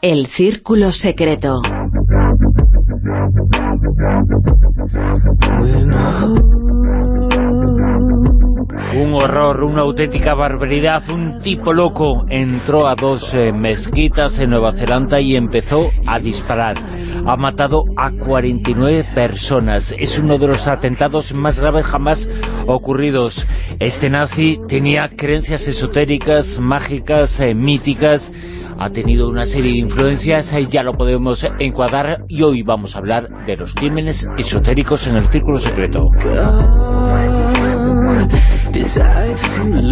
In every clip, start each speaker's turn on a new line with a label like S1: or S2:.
S1: El Círculo Secreto.
S2: Un horror, una auténtica barbaridad. Un tipo loco entró a dos eh, mezquitas en Nueva Zelanda y empezó a disparar. Ha matado a 49 personas. Es uno de los atentados más graves jamás ocurridos. Este nazi tenía creencias esotéricas, mágicas, eh, míticas. Ha tenido una serie de influencias, eh, ya lo podemos encuadrar, y hoy vamos a hablar de los crímenes esotéricos en el Círculo Secreto.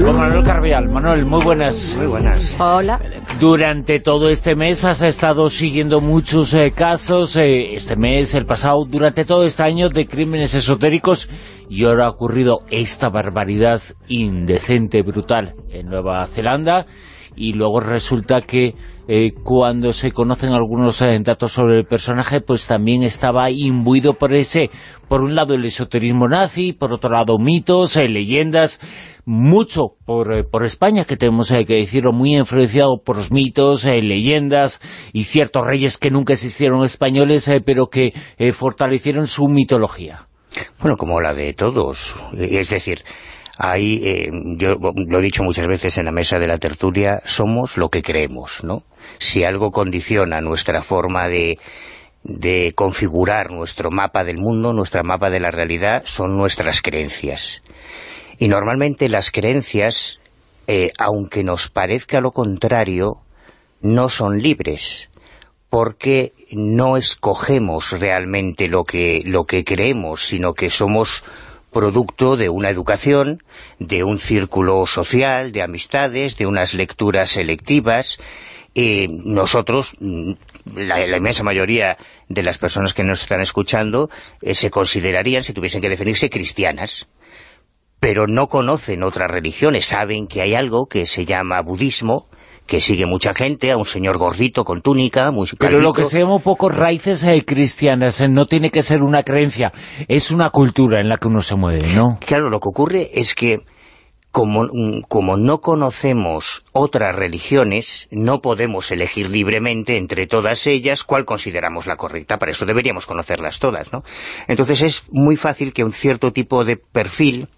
S2: Con Manuel Carvial. Manuel, muy buenas.
S3: Muy buenas.
S4: Hola.
S2: Durante todo este mes has estado siguiendo muchos eh, casos, eh, este mes, el pasado, durante todo este año de crímenes esotéricos y ahora ha ocurrido esta barbaridad indecente, brutal en Nueva Zelanda y luego resulta que eh, cuando se conocen algunos eh, datos sobre el personaje, pues también estaba imbuido por ese, por un lado el esoterismo nazi, por otro lado mitos, eh, leyendas, mucho por, por España, que tenemos que decirlo, muy influenciado por los mitos, leyendas y ciertos reyes que nunca existieron españoles, pero que fortalecieron su mitología.
S3: Bueno, como la de todos, es decir, Ahí, eh, yo lo he dicho muchas veces en la mesa de la tertulia, somos lo que creemos, ¿no? Si algo condiciona nuestra forma de, de configurar nuestro mapa del mundo, nuestra mapa de la realidad, son nuestras creencias. Y normalmente las creencias, eh, aunque nos parezca lo contrario, no son libres, porque no escogemos realmente lo que, lo que creemos, sino que somos producto de una educación, de un círculo social, de amistades, de unas lecturas selectivas. Y nosotros, mm, la, inmensa mayoría de las personas que nos están escuchando, eh, se considerarían, si tuviesen que definirse, cristianas. Pero no conocen otras religiones, saben que hay algo que se llama budismo, que sigue mucha gente, a un señor gordito con túnica, muy
S2: Pero lo que se llama un poco raíces eh, cristianas, eh, no tiene que ser una creencia, es una cultura en la que uno se mueve, ¿no?
S3: Claro, lo que ocurre es que como, mm, como, no conocemos otras religiones, no podemos elegir libremente entre todas ellas cuál consideramos la correcta, para eso deberíamos conocerlas todas, ¿no? Entonces es muy fácil que un cierto tipo de perfil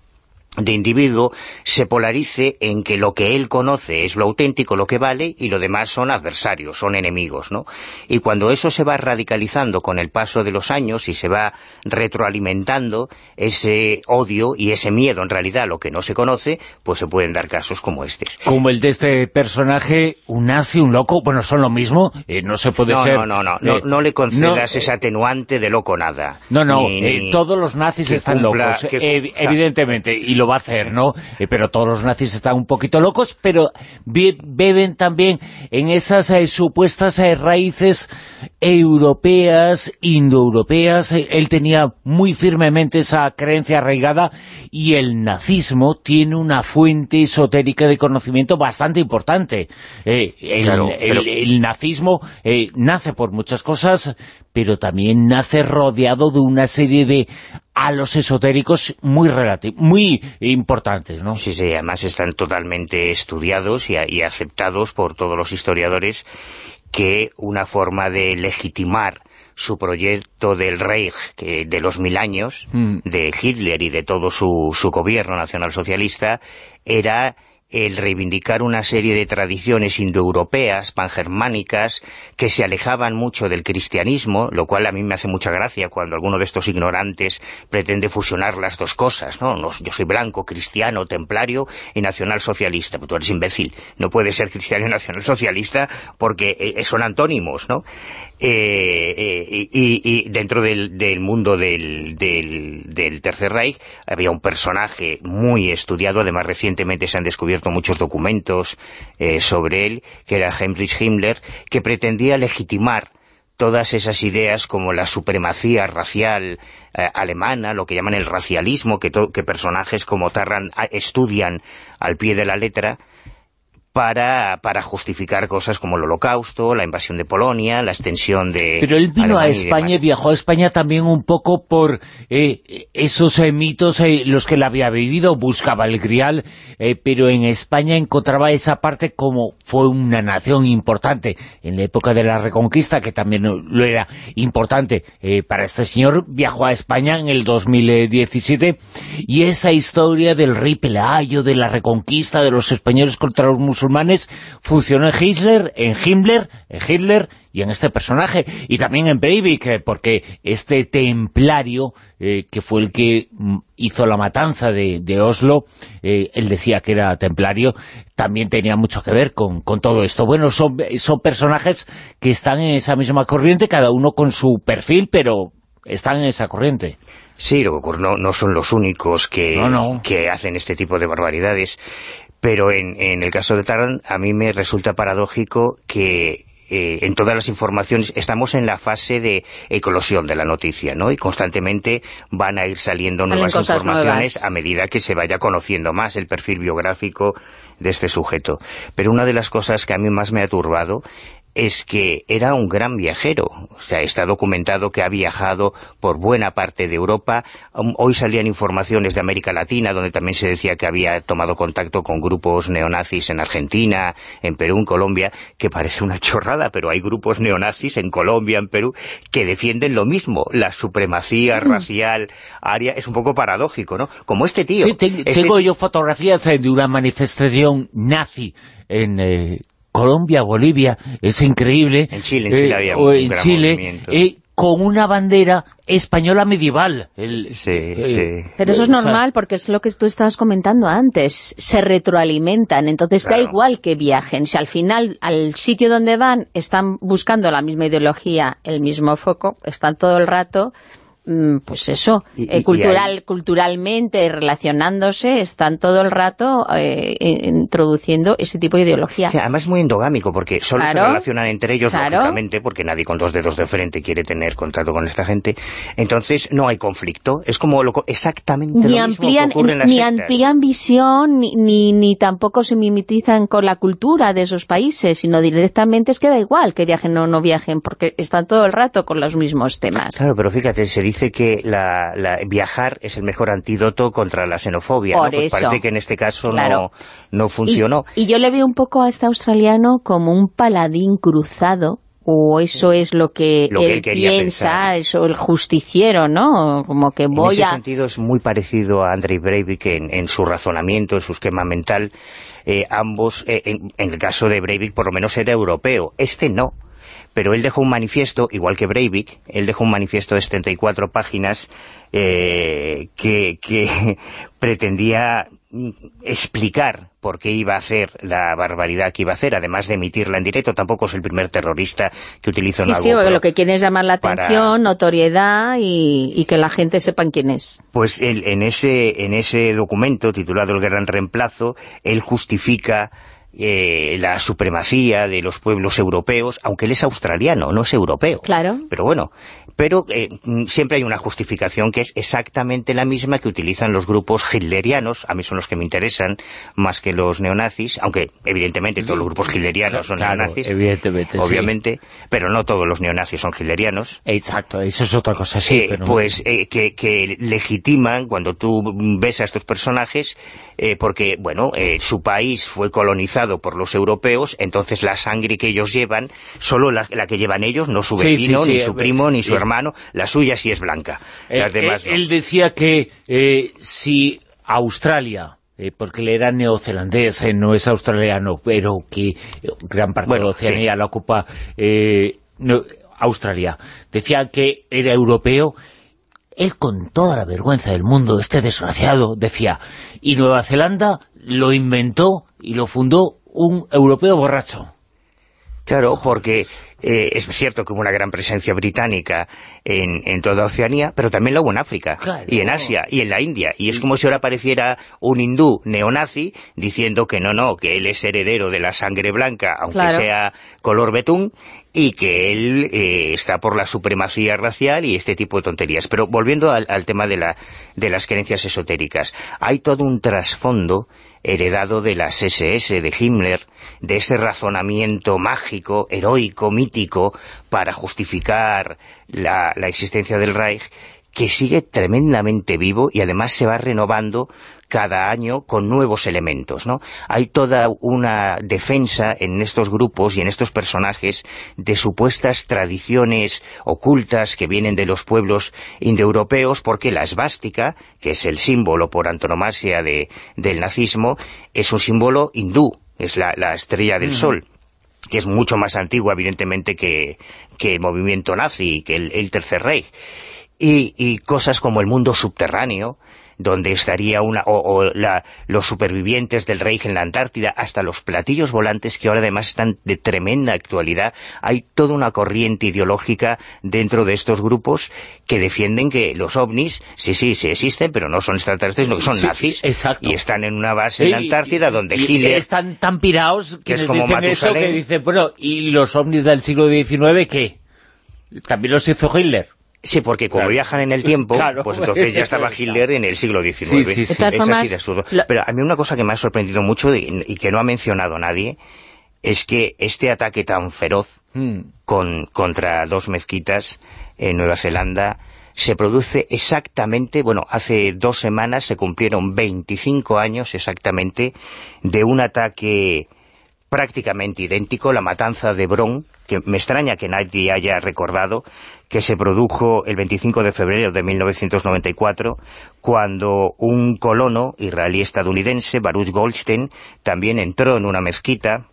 S3: de individuo se polarice en que lo que él conoce es lo auténtico, lo que vale, y lo demás son adversarios, son enemigos, ¿no? Y cuando eso se va radicalizando con el paso de los años y se va retroalimentando ese odio y ese miedo en realidad a lo que no se conoce, pues se pueden dar casos como este.
S2: Como el de este personaje, un nazi, un loco, bueno, son lo mismo, eh, no se puede ser...
S3: No, no, no, no, no, le concedas ese atenuante de loco nada.
S2: No, no, eh, todos los nazis están locos, evidentemente, y lo va a hacer, ¿no? Eh, pero todos los nazis están un poquito locos, pero beben también en esas eh, supuestas eh, raíces europeas, indoeuropeas. él tenía muy firmemente esa creencia arraigada y el nazismo tiene una fuente esotérica de conocimiento bastante importante. el, nazismo nace por muchas cosas, pero también nace rodeado de una serie de a los esotéricos muy muy importantes, ¿no?
S3: Sí, sí, además están totalmente estudiados y, aceptados por todos los historiadores que una forma de legitimar su proyecto del Reich de los mil años, mm. de Hitler y de todo su, su gobierno nacionalsocialista, era el reivindicar una serie de tradiciones indoeuropeas, pangermánicas, que se alejaban mucho del cristianismo, lo cual a mí me hace mucha gracia cuando alguno de estos ignorantes pretende fusionar las dos cosas, ¿no? yo soy blanco, cristiano, templario y nacionalsocialista, pero tú eres imbécil, no puedes ser cristiano y nacionalsocialista porque eh, son antónimos, ¿no? Eh, eh, y, dentro del, mundo del, del, Tercer Reich había un personaje muy estudiado, además recientemente se han descubierto muchos documentos eh, sobre él, que era Heinrich Himmler, que pretendía legitimar todas esas ideas como la supremacía racial alemana, lo que llaman el racialismo, que, que personajes como Tarrant ah, estudian al pie de la letra, para, para justificar cosas como el holocausto, la invasión de Polonia, la extensión de...
S2: Pero él vino a España y viajó a España también un poco por eh, esos eh, mitos, eh, los que él había vivido, buscaba el grial, pero en España encontraba esa parte como fue una nación importante en la época de la Reconquista, que también lo era importante para este señor, viajó a España en el 2017, y esa historia del rey Pelayo, de la Reconquista, de los españoles contra los musulmanes, funcionó en Hitler, en Himmler, en Hitler y en este personaje, y también en Breivik, eh, porque este templario, eh, que fue el que mm, hizo la matanza de, Oslo, eh, él decía que era templario, también tenía mucho que ver con, todo esto. Bueno, son, son personajes que están en esa misma corriente, cada uno con su perfil, pero están en esa corriente.
S3: Sí, lo que no, no son los únicos que, que hacen este tipo de barbaridades. Pero en, en el caso de Taran, a mí me resulta paradójico que eh, en todas las informaciones, estamos en la fase de eclosión de la noticia, ¿no? Y constantemente van a ir saliendo nuevas informaciones a medida que se vaya conociendo más el perfil biográfico de este sujeto. Pero una de las cosas que a mí más me ha turbado es que era un gran viajero. O sea, está documentado que ha viajado por buena parte de Europa. Um, hoy salían informaciones de América Latina, donde también se decía que había tomado contacto con grupos neonazis en Argentina, en Perú, en Colombia, que parece una chorrada, pero hay grupos neonazis en Colombia, en Perú, que defienden lo mismo, la supremacía mm. racial, aria, es un poco paradójico, ¿no? Como este tío. Sí,
S2: este tengo yo fotografías eh, de una manifestación nazi en... Eh, Colombia, Bolivia, es increíble.
S3: En Chile, en Chile había un
S2: en Chile, eh, con una bandera española medieval.
S3: sí, eh,
S4: sí. Pero eso es normal porque es lo que tú estabas comentando antes. Se retroalimentan, entonces da igual que viajen. Si al final al sitio donde van están buscando la misma ideología, el mismo foco, están todo el rato pues eso, eh, cultural, culturalmente relacionándose, están todo el rato eh, introduciendo ese tipo de ideología.
S3: además es muy endogámico, porque solo se relacionan entre ellos, lógicamente, porque nadie con dos dedos de frente quiere tener contacto con esta gente. Entonces no hay conflicto, es como lo, exactamente
S4: ni
S3: lo
S4: amplían,
S3: mismo que en
S4: Ni amplían visión, ni, ni, tampoco se mimetizan con la cultura de esos países, sino directamente es que da igual que viajen o no viajen, porque están todo el rato con los mismos temas.
S3: Claro, pero fíjate, se dice dice que la, viajar es el mejor antídoto contra la xenofobia, Pues parece que en este caso no, no funcionó.
S4: Y, yo le veo un poco a este australiano como un paladín cruzado, o eso es lo que, él, piensa, eso el justiciero, ¿no? Como que voy
S3: en ese sentido es muy parecido a Andrei Breivik en, su razonamiento, en su esquema mental. Eh, ambos, eh, en, en, el caso de Breivik, por lo menos era europeo. Este no pero él dejó un manifiesto, igual que Breivik, él dejó un manifiesto de 74 páginas eh, que, pretendía explicar por qué iba a hacer la barbaridad que iba a hacer, además de emitirla en directo, tampoco es el primer terrorista que utiliza una
S4: Sí, sí, lo que quiere es llamar la atención, notoriedad y, que la gente sepa quién es.
S3: Pues en, ese, en ese documento titulado El Gran Reemplazo, él justifica eh, la supremacía de los pueblos europeos, aunque él es australiano, no es europeo.
S4: Claro.
S3: Pero bueno, pero eh, siempre hay una justificación que es exactamente la misma que utilizan los grupos hitlerianos, a mí son los que me interesan más que los neonazis, aunque evidentemente todos los grupos hitlerianos son neonazis,
S2: evidentemente,
S3: obviamente, pero no todos los neonazis son hitlerianos.
S2: Exacto, eso es otra cosa, sí.
S3: Eh, pues eh, que, que, legitiman cuando tú ves a estos personajes, porque, bueno, su país fue colonizado por los europeos, entonces la sangre que ellos llevan, solo la, que llevan ellos, no su vecino, ni su primo, ni su hermano, la suya sí es blanca.
S2: Eh, él, decía que eh, si Australia eh, porque él era neozelandés, no es australiano, pero que gran parte de Oceanía la ocupa Australia. Decía que era europeo, él con toda la vergüenza del mundo, este desgraciado, decía, y Nueva Zelanda lo inventó y lo fundó un europeo borracho.
S3: Claro, porque eh, es cierto que hubo una gran presencia británica en, toda Oceanía, pero también la hubo en África, y en Asia, y en la India. Y es como si ahora apareciera un hindú neonazi diciendo que no, no, que él es heredero de la sangre blanca, aunque sea color betún, y que él eh, está por la supremacía racial y este tipo de tonterías. Pero volviendo al, tema de, la, de las creencias esotéricas, hay todo un trasfondo heredado de las SS, de Himmler, de ese razonamiento mágico, heroico, mítico, para justificar la, la existencia del Reich, que sigue tremendamente vivo y además se va renovando cada año con nuevos elementos, ¿no? Hay toda una defensa en estos grupos y en estos personajes de supuestas tradiciones ocultas que vienen de los pueblos indoeuropeos, porque la esvástica, que es el símbolo por antonomasia de, del nazismo, es un símbolo hindú, es la, estrella del sol que es mucho más antigua, evidentemente, que, que el movimiento nazi, que el, Tercer Reich. Y, y, cosas como el mundo subterráneo, donde estaría una o, los supervivientes del Reich en la Antártida, hasta los platillos volantes que ahora además están de tremenda actualidad. Hay toda una corriente ideológica dentro de estos grupos que defienden que los ovnis, sí, sí, sí existen, pero no son extraterrestres, no que son nazis.
S2: Exacto.
S3: Y están en una base en la Antártida donde Hitler...
S2: están tan pirados que dicen eso, que dicen, bueno, ¿y los ovnis del siglo XIX qué? ¿También los hizo Hitler?
S3: Sí, porque como viajan en el tiempo, pues entonces ya estaba Hitler en el siglo XIX. Sí, sí, Es así de absurdo. Pero a mí una cosa que me ha sorprendido mucho y, que no ha mencionado nadie es que este ataque tan feroz hmm. con, contra dos mezquitas en Nueva Zelanda se produce exactamente, bueno, hace dos semanas se cumplieron 25 años exactamente de un ataque prácticamente idéntico, la matanza de Bron, que me extraña que nadie haya recordado, que se produjo el 25 de febrero de 1994, cuando un colono israelí-estadounidense, Baruch Goldstein, también entró en una mezquita,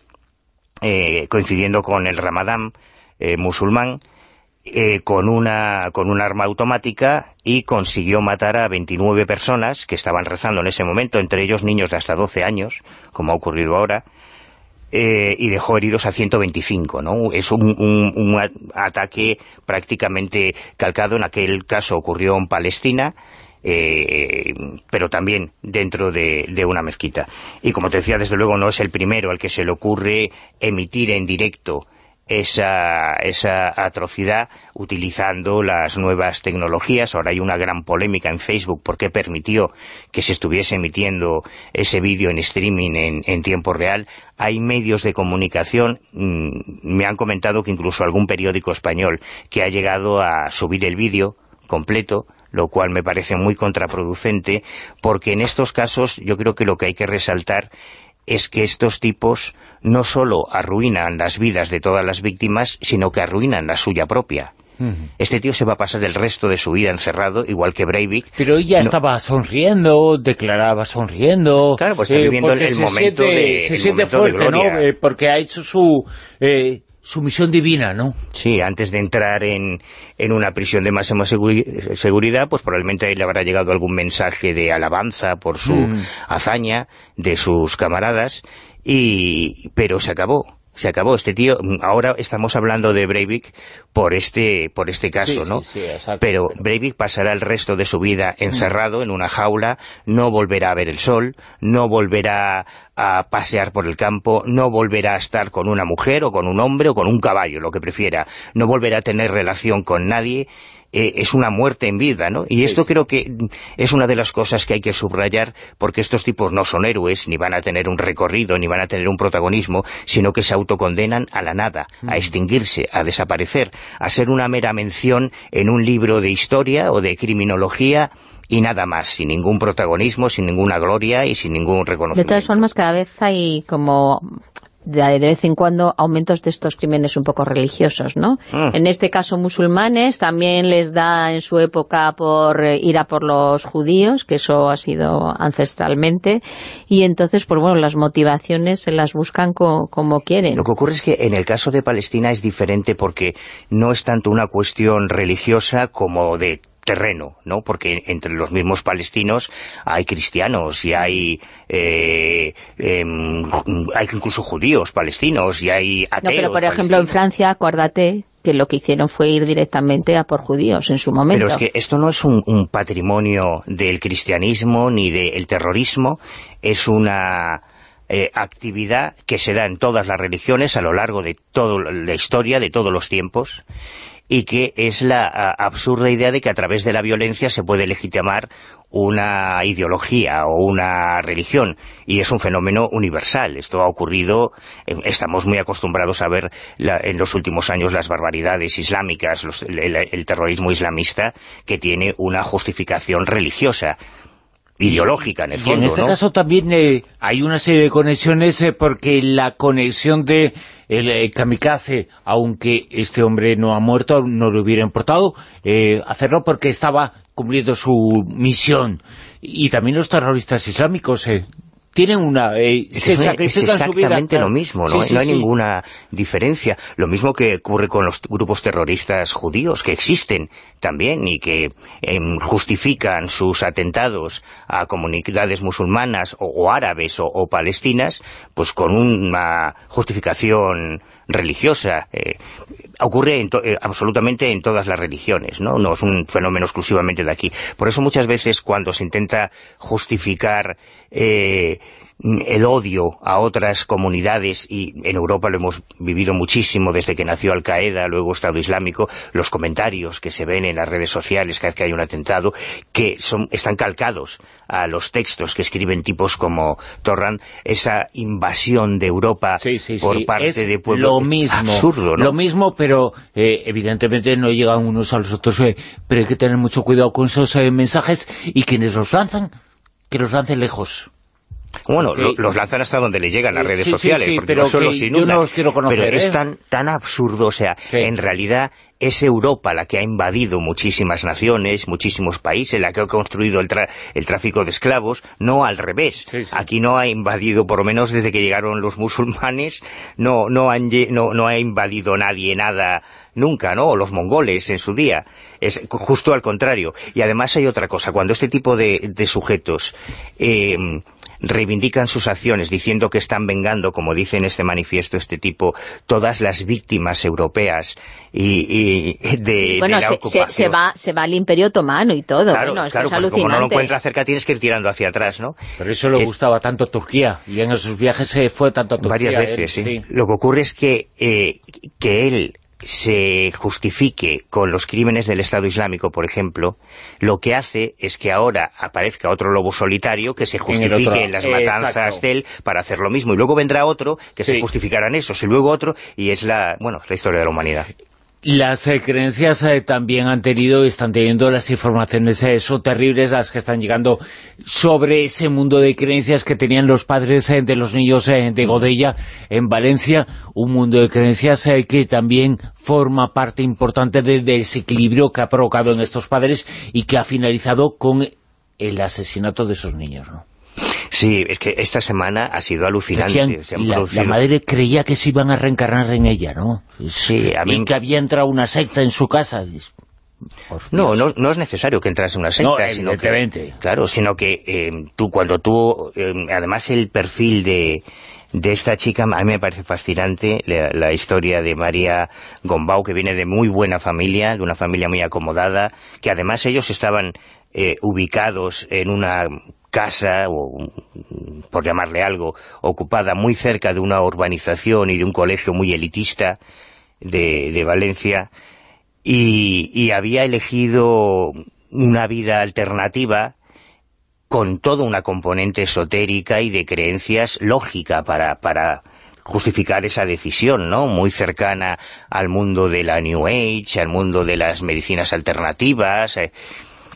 S3: eh, coincidiendo con el Ramadán eh, musulmán, eh, con, una, con un arma automática y consiguió matar a 29 personas que estaban rezando en ese momento, entre ellos niños de hasta 12 años, como ha ocurrido ahora, eh, y dejó heridos a 125, ¿no? Es un, ataque prácticamente calcado, en aquel caso ocurrió en Palestina, eh, pero también dentro de, una mezquita. Y como te decía, desde luego no es el primero al que se le ocurre emitir en directo esa, esa atrocidad utilizando las nuevas tecnologías. Ahora hay una gran polémica en Facebook porque permitió que se estuviese emitiendo ese vídeo en streaming en, tiempo real. Hay medios de comunicación, mm, me han comentado que incluso algún periódico español que ha llegado a subir el vídeo completo lo cual me parece muy contraproducente, porque en estos casos yo creo que lo que hay que resaltar es que estos tipos no solo arruinan las vidas de todas las víctimas, sino que arruinan la suya propia. Este tío se va a pasar el resto de su vida encerrado, igual que Breivik.
S2: Pero ella estaba sonriendo, declaraba sonriendo.
S3: Claro, pues está eh, viviendo el, momento de
S2: Se siente fuerte, ¿no? Eh, porque ha hecho su... Eh, su misión divina, ¿no?
S3: Sí, antes de entrar en, en una prisión de máxima seguridad, pues probablemente ahí le habrá llegado algún mensaje de alabanza por su mm. hazaña de sus camaradas, y pero se acabó se acabó. Este tío, ahora estamos hablando de Breivik por este por este caso, ¿no? pero, Breivik pasará el resto de su vida encerrado en una jaula, no volverá a ver el sol, no volverá a pasear por el campo, no volverá a estar con una mujer o con un hombre o con un caballo, lo que prefiera, no volverá a tener relación con nadie eh, es una muerte en vida, ¿no? Y esto creo que es una de las cosas que hay que subrayar, porque estos tipos no son héroes, ni van a tener un recorrido, ni van a tener un protagonismo, sino que se autocondenan a la nada, a mm. extinguirse, a desaparecer, a ser una mera mención en un libro de historia o de criminología y nada más, sin ningún protagonismo, sin ninguna gloria y sin ningún reconocimiento.
S4: De todas formas, cada vez hay como de, vez en cuando aumentos de estos crímenes un poco religiosos, ¿no? Ah. En este caso musulmanes, también les da en su época por eh, ir a por los judíos, que eso ha sido ancestralmente, y entonces, pues bueno, las motivaciones se las buscan como quieren.
S3: Lo que ocurre es que en el caso de Palestina es diferente porque no es tanto una cuestión religiosa como de terreno, ¿no? Porque entre los mismos palestinos hay cristianos y hay eh, em, hay incluso judíos palestinos y hay ateos
S4: No, pero por ejemplo en Francia, acuérdate que lo que hicieron fue ir directamente a por judíos en su momento.
S3: Pero es que esto no es un, patrimonio del cristianismo ni del terrorismo, es una... Eh, actividad que se da en todas las religiones a lo largo de toda la historia, de todos los tiempos, y que es la absurda idea de que a través de la violencia se puede legitimar una ideología o una religión, y es un fenómeno universal. Esto ha ocurrido, eh, estamos muy acostumbrados a ver en los últimos años las barbaridades islámicas, el terrorismo islamista, que tiene una justificación religiosa ideológica en el fondo,
S2: Y en este caso también eh, hay una serie de conexiones eh, porque la conexión de el eh, kamikaze, aunque este hombre no ha muerto, no le hubiera importado hacerlo porque estaba cumpliendo su misión. Y también los terroristas islámicos tienen una...
S3: Eh, es, exactamente lo mismo, ¿no? no hay ninguna diferencia. Lo mismo que ocurre con los grupos terroristas judíos, que existen también y que em, justifican sus atentados a comunidades musulmanas o, árabes o, palestinas, pues con una justificación religiosa. Eh, ocurre eh, absolutamente en todas las religiones, ¿no? No es un fenómeno exclusivamente de aquí. Por eso muchas veces cuando se intenta justificar eh, el odio a otras comunidades, y en Europa lo hemos vivido muchísimo desde que nació Al-Qaeda, luego Estado Islámico, los comentarios que se ven en las redes sociales cada vez que hay un atentado, que son, están calcados a los textos que escriben tipos como Torrand, esa invasión de Europa por parte de pueblos
S2: lo mismo,
S3: absurdo, ¿no?
S2: Lo mismo, pero eh, evidentemente no llegan unos a los otros, eh, pero hay que tener mucho cuidado con esos eh, mensajes y quienes los lanzan, que los lancen lejos
S3: bueno, los lanzan hasta donde le llegan las redes sociales, porque no solo los inundan. pero es ¿eh? tan, absurdo, o sea, en realidad es Europa la que ha invadido muchísimas naciones, muchísimos países, la que ha construido el, tráfico de esclavos, no al revés. Aquí no ha invadido, por lo menos desde que llegaron los musulmanes, no, no, no, ha invadido nadie nada nunca, ¿no? O los mongoles en su día. Es justo al contrario. Y además hay otra cosa, cuando este tipo de, sujetos... Eh, reivindican sus acciones diciendo que están vengando, como dice en este manifiesto este tipo, todas las víctimas europeas y, de,
S4: bueno,
S3: la
S4: se,
S3: ocupación.
S4: Se, va, se va al Imperio Otomano y todo.
S3: Claro, claro, como no lo encuentra cerca tienes que ir tirando hacia atrás, ¿no?
S2: Pero eso le gustaba tanto Turquía, y en esos viajes se fue tanto a Turquía.
S3: Varias veces, sí. Lo que ocurre es que, eh, que él se justifique con los crímenes del Estado Islámico, por ejemplo, lo que hace es que ahora aparezca otro lobo solitario que se justifique en, las matanzas de él para hacer lo mismo. Y luego vendrá otro que se justificarán esos, y luego otro, y es la, bueno, la historia de la humanidad.
S2: Las eh, creencias eh, también han tenido, están teniendo las informaciones, eh, son terribles las que están llegando sobre ese mundo de creencias que tenían los padres de los niños de Godella en Valencia, un mundo de creencias que también forma parte importante del desequilibrio que ha provocado en estos padres y que ha finalizado con el asesinato de esos niños, ¿no?
S3: Sí, es que esta semana ha sido alucinante.
S2: la, madre creía que se iban a reencarnar en ella, ¿no? Sí, a mí... Y que había entrado una secta en su casa.
S3: No, no, es necesario que entras en una secta, sino que, claro, sino que eh, tú cuando tú, eh, además el perfil de, de esta chica, a mí me parece fascinante la, historia de María Gombau, que viene de muy buena familia, de una familia muy acomodada, que además ellos estaban eh, ubicados en una casa, o por llamarle algo, ocupada muy cerca de una urbanización y de un colegio muy elitista de, Valencia, y, había elegido una vida alternativa con toda una componente esotérica y de creencias lógica para, para justificar esa decisión, ¿no? Muy cercana al mundo de la New Age, al mundo de las medicinas alternativas, eh,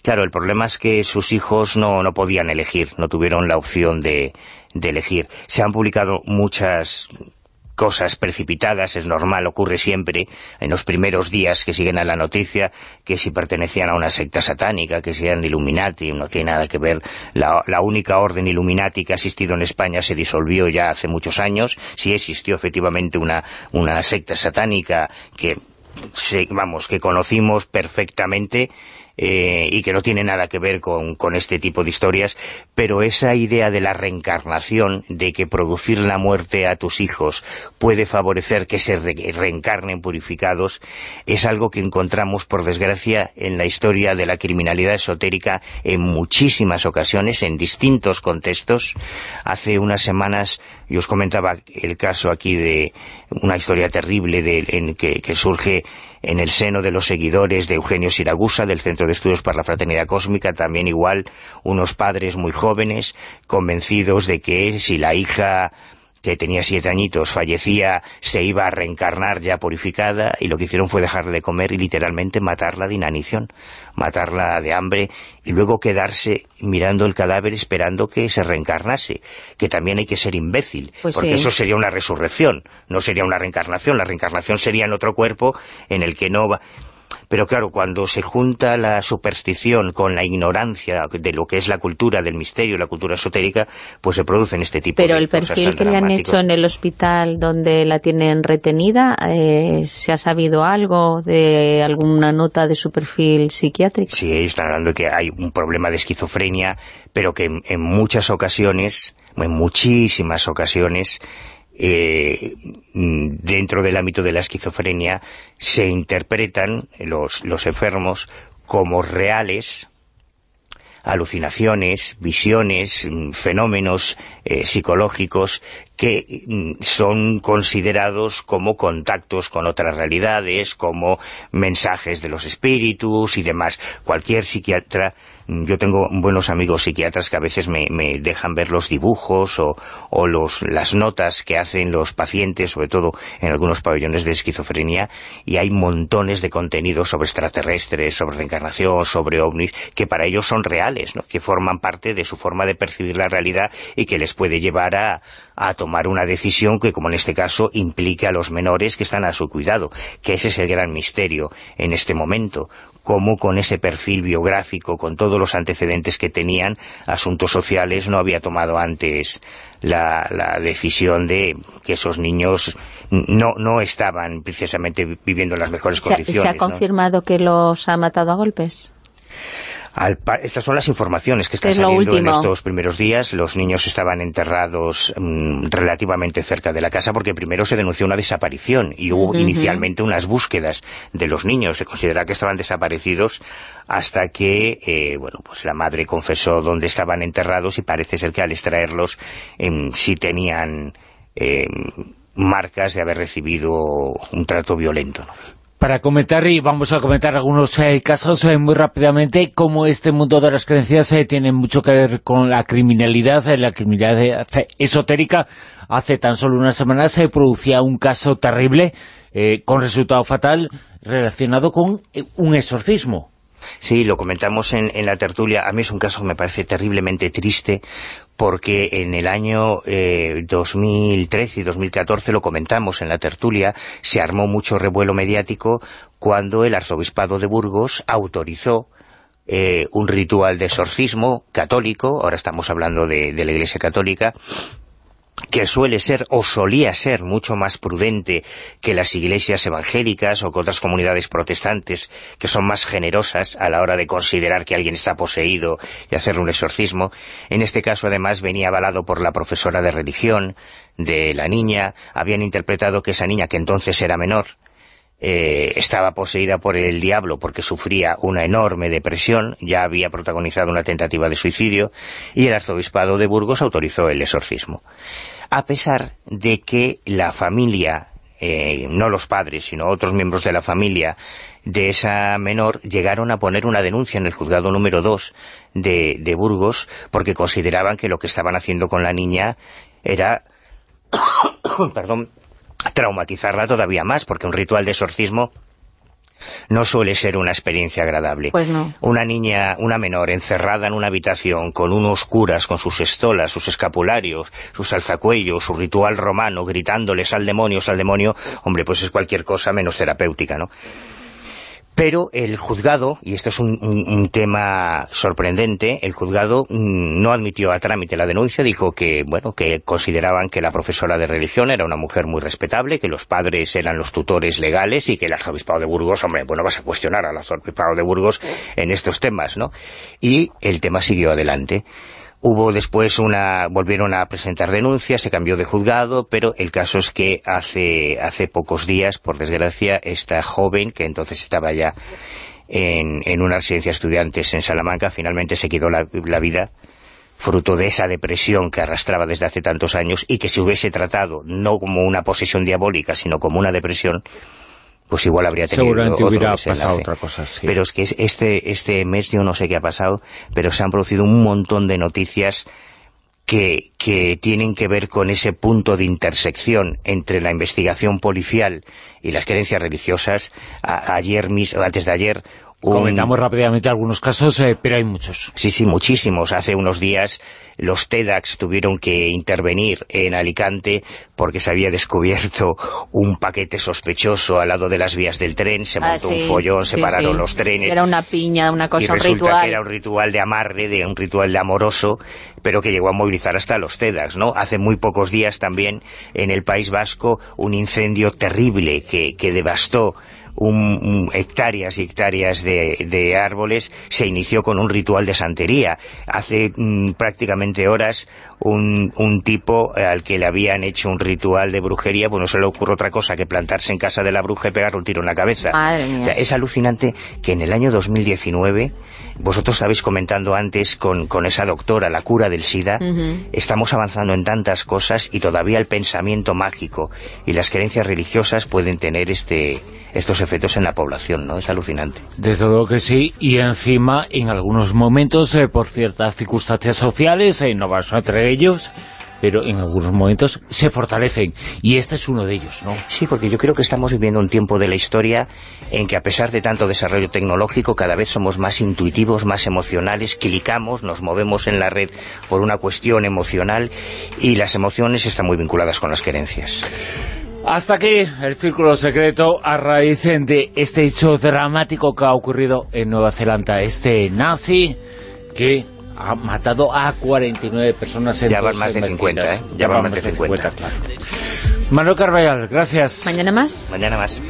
S3: Claro, el problema es que sus hijos no, no podían elegir, no tuvieron la opción de, de elegir. Se han publicado muchas cosas precipitadas, es normal, ocurre siempre en los primeros días que siguen a la noticia, que si pertenecían a una secta satánica, que sean Illuminati, no tiene nada que ver, la, única orden Illuminati que ha existido en España se disolvió ya hace muchos años, sí existió efectivamente una, una secta satánica que, vamos, que conocimos perfectamente, eh, y que no tiene nada que ver con, este tipo de historias, pero esa idea de la reencarnación, de que producir la muerte a tus hijos puede favorecer que se reencarnen purificados, es algo que encontramos, por desgracia, en la historia de la criminalidad esotérica en muchísimas ocasiones, en distintos contextos. Hace unas semanas yo os comentaba el caso aquí de una historia terrible de, en que, que surge en el seno de los seguidores de Eugenio Siragusa, del Centro de Estudios para la Fraternidad Cósmica, también igual unos padres muy jóvenes, convencidos de que si la hija que tenía siete añitos, fallecía, se iba a reencarnar ya purificada, y lo que hicieron fue dejarle de comer y literalmente matarla de inanición, matarla de hambre, y luego quedarse mirando el cadáver esperando que se reencarnase, que también hay que ser imbécil,
S4: Pues
S3: porque
S4: sí.
S3: eso sería una resurrección, no sería una reencarnación, la reencarnación sería en otro cuerpo en el que no va... Pero claro, cuando se junta la superstición con la ignorancia de lo que es la cultura del misterio, la cultura esotérica, pues se producen este tipo
S4: Pero
S3: de
S4: el
S3: cosas
S4: perfil
S3: tan
S4: que le han hecho en el hospital donde la tienen retenida, eh, ¿se ha sabido algo de alguna nota de su perfil psiquiátrico?
S3: Sí, están hablando de que hay un problema de esquizofrenia, pero que en, en muchas ocasiones, en muchísimas ocasiones, eh, mm, dentro del ámbito de la esquizofrenia, se interpretan los, los enfermos como reales alucinaciones, visiones, mm, fenómenos eh, psicológicos que mm, son considerados como contactos con otras realidades, como mensajes de los espíritus y demás. Cualquier psiquiatra, mm, yo tengo buenos amigos psiquiatras que a veces me, dejan ver los dibujos o, o los, las notas que hacen los pacientes, sobre todo en algunos pabellones de esquizofrenia, y hay montones de contenidos sobre extraterrestres, sobre reencarnación, sobre ovnis, que para ellos son reales, ¿no? que forman parte de su forma de percibir la realidad y que les puede llevar a, a tomar una decisión que, como en este caso, implique a los menores que están a su cuidado, que ese es el gran misterio en este momento, cómo con ese perfil biográfico, con todos los antecedentes que tenían, asuntos sociales, no había tomado antes la, la decisión de que esos niños no, no estaban precisamente viviendo en las mejores
S4: ¿Se, ha-
S3: condiciones.
S4: se ha
S3: ¿no?
S4: confirmado que los ha matado a golpes?
S3: Al estas son las informaciones que están
S4: Es
S3: saliendo en estos primeros días. Los niños estaban enterrados mm, relativamente cerca de la casa porque primero se denunció una desaparición y hubo inicialmente unas búsquedas de los niños. Se considera que estaban desaparecidos hasta que eh, bueno pues la madre confesó dónde estaban enterrados y parece ser que al extraerlos em, sí tenían em, marcas de haber recibido un trato violento. ¿no?
S2: Para comentar, y vamos a comentar algunos eh, casos eh, muy rápidamente, cómo este mundo de las creencias eh, tiene mucho que ver con la criminalidad, la criminalidad esotérica. Hace tan solo unas semanas se producía un caso terrible, con resultado fatal, relacionado con un exorcismo.
S3: Sí, lo comentamos en, la tertulia. A mí es un caso que me parece terriblemente triste porque en el año eh, 2013 y 2014, lo comentamos en la tertulia, se armó mucho revuelo mediático cuando el arzobispado de Burgos autorizó eh, un ritual de exorcismo católico, ahora estamos hablando de la Iglesia Católica, que suele ser o solía ser mucho más prudente que las iglesias evangélicas o que otras comunidades protestantes que son más generosas a la hora de considerar que alguien está poseído y hacerle un exorcismo. En este caso además venía avalado por la profesora de religión de la niña, habían interpretado que esa niña que entonces era menor eh, estaba poseída por el diablo porque sufría una enorme depresión, ya había protagonizado una tentativa de suicidio y el arzobispado de Burgos autorizó el exorcismo. A pesar de que la familia, eh, no los padres, sino otros miembros de la familia de esa menor llegaron a poner una denuncia en el juzgado número 2 de, de Burgos porque consideraban que lo que estaban haciendo con la niña era perdón, traumatizarla todavía más, porque un ritual de exorcismo no suele ser una experiencia agradable.
S4: Pues no.
S3: Una niña, una menor, encerrada en una habitación con unos curas, con sus estolas, sus escapularios, sus alzacuellos, su ritual romano, gritándoles al demonio, al demonio, hombre, pues es cualquier cosa menos terapéutica, ¿no? Pero el juzgado, y esto es un, tema sorprendente, el juzgado mm, no admitió a trámite la denuncia, dijo que, bueno, que consideraban que la profesora de religión era una mujer muy respetable, que los padres eran los tutores legales y que el arzobispado de Burgos, hombre, bueno, vas a cuestionar al arzobispado de Burgos en estos temas, ¿no? Y el tema siguió adelante. Hubo después una, volvieron a presentar denuncias, se cambió de juzgado, pero el caso es que hace, hace pocos días, por desgracia, esta joven, que entonces estaba ya en, en una residencia de estudiantes en Salamanca, finalmente se quitó la, la vida fruto de esa depresión que arrastraba desde hace tantos años y que se hubiese tratado no como una posesión diabólica, sino como una depresión, pues igual habría tenido
S2: Seguramente
S3: otro
S2: hubiera
S3: desenlace.
S2: pasado otra cosa, sí.
S3: Pero es que es- este, este mes yo no sé qué ha pasado, pero se han producido un montón de noticias que, que tienen que ver con ese punto de intersección entre la investigación policial y las creencias religiosas. A- ayer mismo, antes de ayer, un-
S2: Comentamos rápidamente algunos casos, eh, pero hay muchos.
S3: Sí, sí, muchísimos. Hace unos días los TEDx tuvieron que intervenir en Alicante porque se había descubierto un paquete sospechoso al lado de las vías del tren, se
S4: Ah,
S3: montó
S4: sí,
S3: un follón, se
S4: sí,
S3: pararon
S4: sí.
S3: los trenes
S4: Era una piña, una
S3: y
S4: cosa, un
S3: resulta
S4: ritual.
S3: que era un ritual de amarre, de un ritual de amoroso, pero que llegó a movilizar hasta los TEDx, ¿no? Hace muy pocos días también en el País Vasco un incendio terrible que, que devastó un- un- hectáreas y hectáreas de, de árboles se inició con un ritual de santería. Hace mm, prácticamente horas un, un tipo eh, al que le habían hecho un ritual de brujería, pues no se le ocurre otra cosa que plantarse en casa de la bruja y pegar un tiro en la cabeza.
S4: Madre mía.
S3: O sea, es alucinante que en el año 2019, vosotros estabais comentando antes con, con esa doctora, la cura del SIDA, estamos avanzando en tantas cosas y todavía el pensamiento mágico y las creencias religiosas pueden tener este estos efectos en la población, ¿no? Es alucinante.
S2: Desde luego que sí, y encima, en algunos momentos, eh, por ciertas circunstancias sociales, eh, no vas entre ellos, pero en algunos momentos se fortalecen, y este es uno de ellos, ¿no?
S3: Sí, porque yo creo que estamos viviendo un tiempo de la historia en que a pesar de tanto desarrollo tecnológico, cada vez somos más intuitivos, más emocionales, clicamos, nos movemos en la red por una cuestión emocional y las emociones están muy vinculadas con las creencias.
S2: Hasta aquí el Círculo Secreto a raíz de este hecho dramático que ha ocurrido en Nueva Zelanda. Este nazi que ha matado a 49 personas en
S3: Ya van más de
S2: mezquitas.
S3: 50, ¿eh? Ya van más de 50.
S2: claro. Manuel Carvallal, gracias.
S4: Mañana más.
S3: Mañana más.